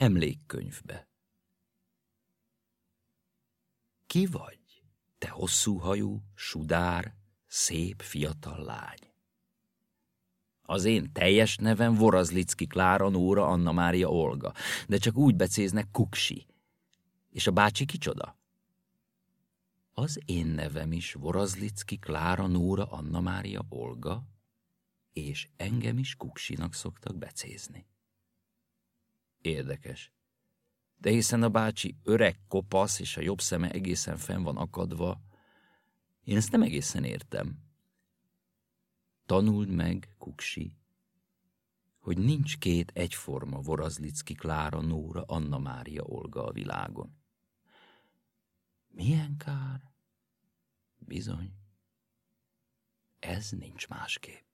Emlékkönyvbe. Ki vagy, te hosszú hajú, sudár, szép fiatal lány? Az én teljes nevem Vorazlicki Klára Nóra Anna Mária Olga, de csak úgy becéznek Kuksi. És a bácsi kicsoda? Az én nevem is Vorazlicki Klára Nóra Anna Mária Olga, és engem is Kuksinak szoktak becézni. Érdekes. De hiszen a bácsi öreg kopasz, és a jobb szeme egészen fenn van akadva, én ezt nem egészen értem. Tanuld meg, Kuksi, hogy nincs két egyforma Vorazlicki Klára, Nóra, Anna Mária, Olga a világon. Milyen kár? Bizony. Ez nincs másképp.